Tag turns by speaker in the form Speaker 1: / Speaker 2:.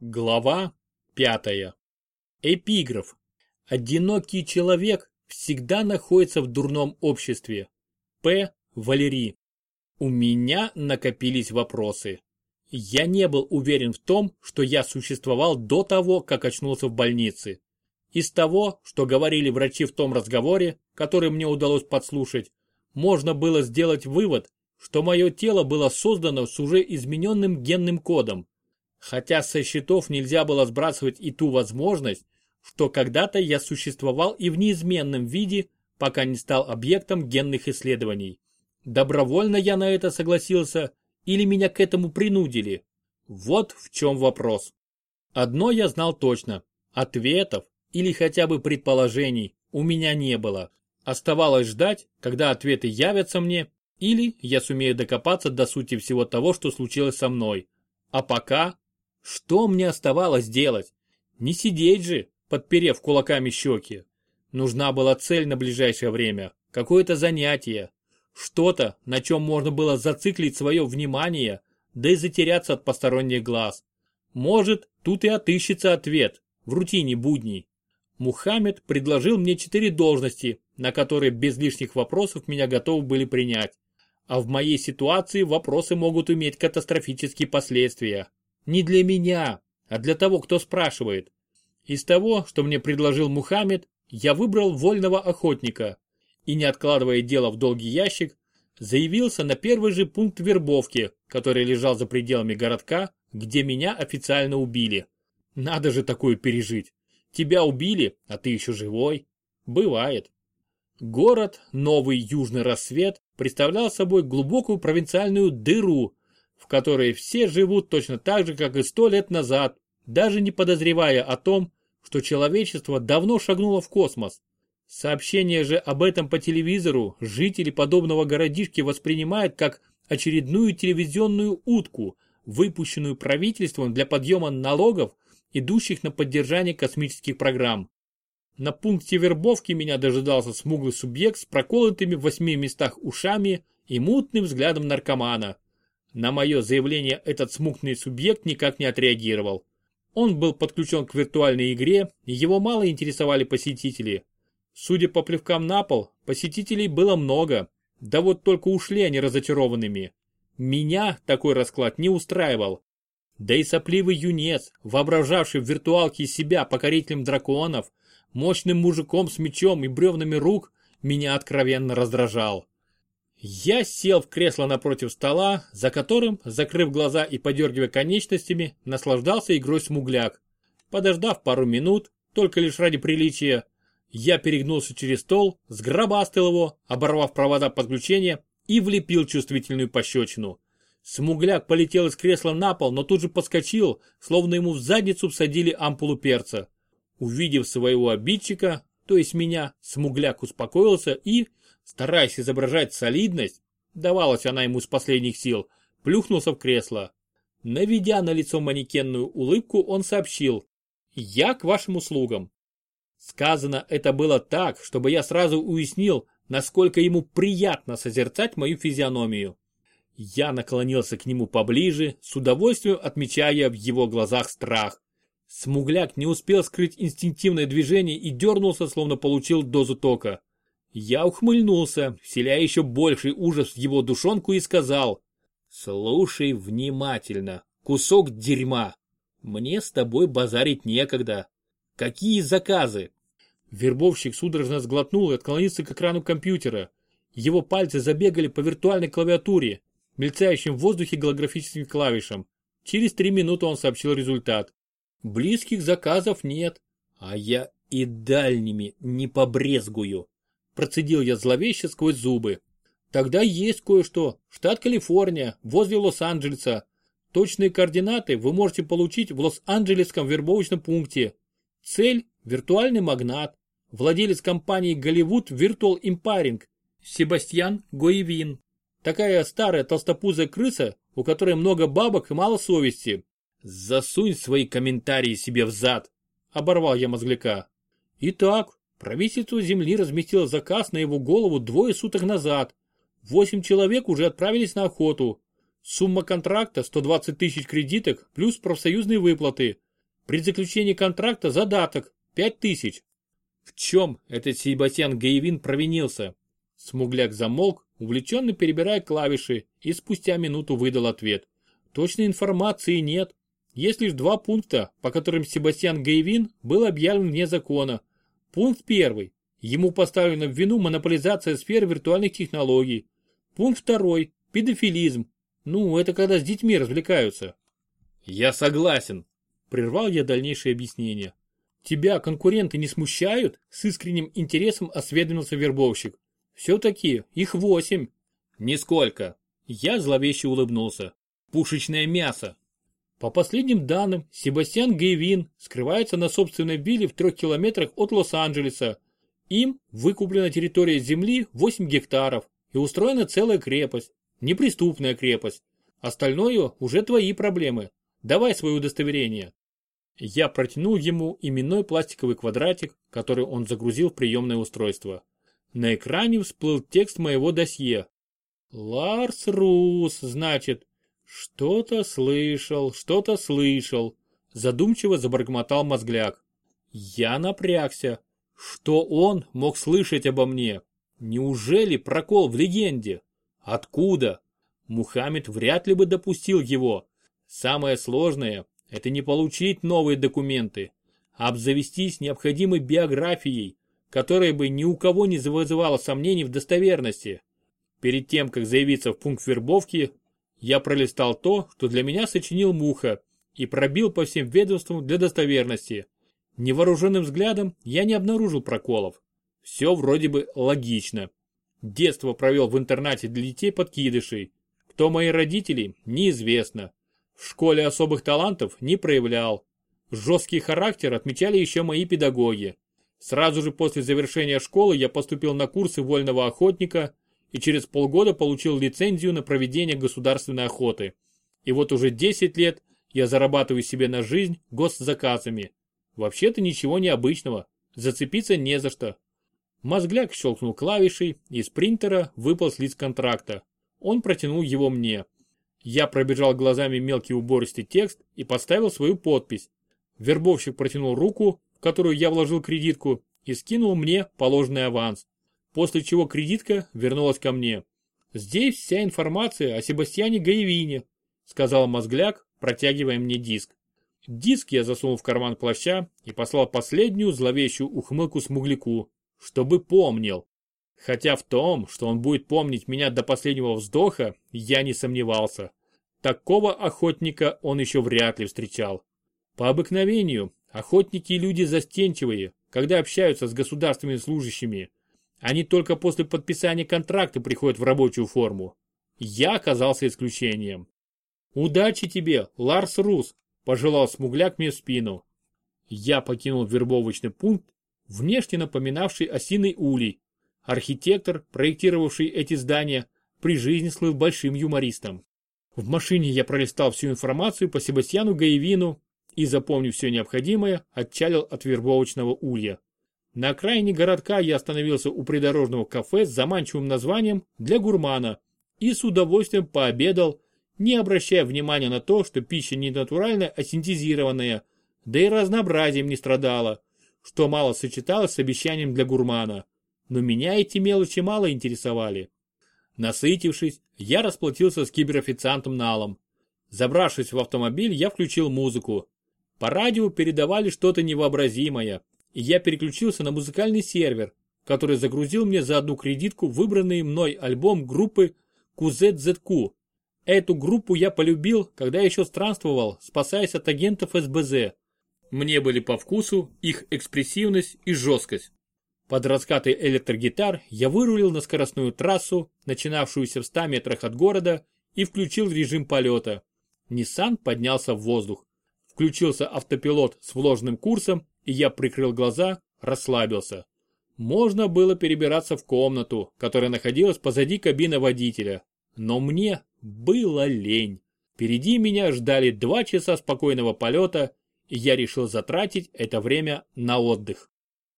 Speaker 1: Глава пятая. Эпиграф. Одинокий человек всегда находится в дурном обществе. П. Валерий. У меня накопились вопросы. Я не был уверен в том, что я существовал до того, как очнулся в больнице. Из того, что говорили врачи в том разговоре, который мне удалось подслушать, можно было сделать вывод, что мое тело было создано с уже измененным генным кодом. Хотя со счетов нельзя было сбрасывать и ту возможность, что когда-то я существовал и в неизменном виде, пока не стал объектом генных исследований. Добровольно я на это согласился или меня к этому принудили? Вот в чем вопрос. Одно я знал точно. Ответов или хотя бы предположений у меня не было. Оставалось ждать, когда ответы явятся мне, или я сумею докопаться до сути всего того, что случилось со мной. А пока что мне оставалось делать? Не сидеть же, подперев кулаками щеки. Нужна была цель на ближайшее время, какое-то занятие, что-то, на чем можно было зациклить свое внимание, да и затеряться от посторонних глаз. Может, тут и отыщется ответ в рутине будней. Мухаммед предложил мне четыре должности, на которые без лишних вопросов меня готовы были принять. А в моей ситуации вопросы могут иметь катастрофические последствия. Не для меня, а для того, кто спрашивает. Из того, что мне предложил Мухаммед, я выбрал вольного охотника и, не откладывая дело в долгий ящик, заявился на первый же пункт вербовки, который лежал за пределами городка, где меня официально убили. Надо же такое пережить. Тебя убили, а ты еще живой. Бывает. Город Новый Южный Рассвет представлял собой глубокую провинциальную дыру, в которой все живут точно так же, как и сто лет назад, даже не подозревая о том, что человечество давно шагнуло в космос. Сообщение же об этом по телевизору жители подобного городишки воспринимают как очередную телевизионную утку, выпущенную правительством для подъема налогов, идущих на поддержание космических программ. На пункте вербовки меня дожидался смуглый субъект с проколотыми в восьми местах ушами и мутным взглядом наркомана. На мое заявление этот смутный субъект никак не отреагировал. Он был подключен к виртуальной игре, его мало интересовали посетители. Судя по плевкам на пол, посетителей было много, да вот только ушли они разочарованными. Меня такой расклад не устраивал. Да и сопливый юнец, воображавший в виртуалке себя покорителем драконов, мощным мужиком с мечом и бревнами рук, меня откровенно раздражал. Я сел в кресло напротив стола, за которым, закрыв глаза и подергивая конечностями, наслаждался игрой смугляк. Подождав пару минут, только лишь ради приличия, я перегнулся через стол, сгробастал его, оборвав провода подключения и влепил чувствительную пощечину. Смугляк полетел из кресла на пол, но тут же подскочил, словно ему в задницу всадили ампулу перца. Увидев своего обидчика, то есть меня, Смугляк успокоился и, стараясь изображать солидность, давалась она ему с последних сил, плюхнулся в кресло. Наведя на лицо манекенную улыбку, он сообщил «Я к вашим услугам». Сказано это было так, чтобы я сразу уяснил, насколько ему приятно созерцать мою физиономию. Я наклонился к нему поближе, с удовольствием отмечая в его глазах страх. Смугляк не успел скрыть инстинктивное движение и дернулся, словно получил дозу тока. Я ухмыльнулся, вселяя еще больший ужас в его душонку и сказал, «Слушай внимательно, кусок дерьма. Мне с тобой базарить некогда. Какие заказы?» Вербовщик судорожно сглотнул и отклонился к экрану компьютера. Его пальцы забегали по виртуальной клавиатуре, мельцающим в воздухе голографическим клавишам. Через три минуты он сообщил результат. Близких заказов нет, а я и дальними не побрезгую. Процедил я зловеще сквозь зубы. Тогда есть кое-что. Штат Калифорния, возле Лос-Анджелеса. Точные координаты вы можете получить в Лос-Анджелесском вербовочном пункте. Цель – виртуальный магнат. Владелец компании Голливуд Virtual Impairing. Себастьян Гоевин. Такая старая толстопузая крыса, у которой много бабок и мало совести. Засунь свои комментарии себе в зад. Оборвал я мозгляка. Итак, Правительство Земли разместило заказ на его голову двое суток назад. Восемь человек уже отправились на охоту. Сумма контракта 120 тысяч кредиток плюс профсоюзные выплаты. При заключении контракта задаток – 5000. В чем этот Себастьян Гаевин провинился? Смугляк замолк, увлеченно перебирая клавиши, и спустя минуту выдал ответ. Точной информации нет. Есть лишь два пункта, по которым Себастьян Гаевин был объявлен вне закона. Пункт первый. Ему поставлена в вину монополизация сферы виртуальных технологий. Пункт второй. Педофилизм. Ну, это когда с детьми развлекаются. Я согласен. Прервал я дальнейшее объяснение. Тебя конкуренты не смущают? С искренним интересом осведомился вербовщик. Все-таки их восемь. Нисколько. Я зловеще улыбнулся. Пушечное мясо. По последним данным, Себастьян Гейвин скрывается на собственной вилле в трех километрах от Лос-Анджелеса. Им выкуплена территория земли 8 гектаров и устроена целая крепость. Неприступная крепость. Остальное уже твои проблемы. Давай свое удостоверение. Я протянул ему именной пластиковый квадратик, который он загрузил в приемное устройство. На экране всплыл текст моего досье. Ларс Рус, значит. Что-то слышал, что-то слышал. Задумчиво забормотал мозгляк. Я напрягся. Что он мог слышать обо мне? Неужели прокол в легенде? Откуда? Мухаммед вряд ли бы допустил его. Самое сложное – это не получить новые документы, а обзавестись необходимой биографией, которая бы ни у кого не вызывала сомнений в достоверности. Перед тем, как заявиться в пункт вербовки, я пролистал то, что для меня сочинил Муха, и пробил по всем ведомствам для достоверности. Невооруженным взглядом я не обнаружил проколов. Все вроде бы логично. Детство провел в интернате для детей подкидышей. Кто мои родители, неизвестно. В школе особых талантов не проявлял. Жесткий характер отмечали еще мои педагоги. Сразу же после завершения школы я поступил на курсы вольного охотника и через полгода получил лицензию на проведение государственной охоты. И вот уже 10 лет я зарабатываю себе на жизнь госзаказами. Вообще-то ничего необычного, зацепиться не за что. Мозгляк щелкнул клавишей, и из принтера выпал лист контракта. Он протянул его мне. Я пробежал глазами мелкий убористый текст и поставил свою подпись. Вербовщик протянул руку, в которую я вложил кредитку, и скинул мне положенный аванс. После чего кредитка вернулась ко мне. «Здесь вся информация о Себастьяне Гаевине», сказал Мозгляк, протягивая мне диск. Диск я засунул в карман плаща и послал последнюю зловещую ухмылку смугляку, чтобы помнил. Хотя в том, что он будет помнить меня до последнего вздоха, я не сомневался. Такого охотника он еще вряд ли встречал. По обыкновению, охотники и люди застенчивые, когда общаются с государственными служащими. Они только после подписания контракта приходят в рабочую форму. Я оказался исключением. «Удачи тебе, Ларс Рус!» – пожелал смугляк мне в спину. Я покинул вербовочный пункт, внешне напоминавший осиный улей, Архитектор, проектировавший эти здания, при жизни слыл большим юмористом. В машине я пролистал всю информацию по Себастьяну Гаевину и, запомнив все необходимое, отчалил от вербовочного улья. На окраине городка я остановился у придорожного кафе с заманчивым названием «Для гурмана» и с удовольствием пообедал, не обращая внимания на то, что пища не натуральная, а синтезированная, да и разнообразием не страдала, что мало сочеталось с обещанием для гурмана но меня эти мелочи мало интересовали. Насытившись, я расплатился с киберофициантом Налом. Забравшись в автомобиль, я включил музыку. По радио передавали что-то невообразимое, и я переключился на музыкальный сервер, который загрузил мне за одну кредитку выбранный мной альбом группы QZZQ. Эту группу я полюбил, когда еще странствовал, спасаясь от агентов СБЗ. Мне были по вкусу их экспрессивность и жесткость. Под раскаты электрогитар я вырулил на скоростную трассу, начинавшуюся в 100 метрах от города, и включил режим полета. Ниссан поднялся в воздух. Включился автопилот с вложенным курсом, и я прикрыл глаза, расслабился. Можно было перебираться в комнату, которая находилась позади кабины водителя. Но мне было лень. Впереди меня ждали два часа спокойного полета, и я решил затратить это время на отдых.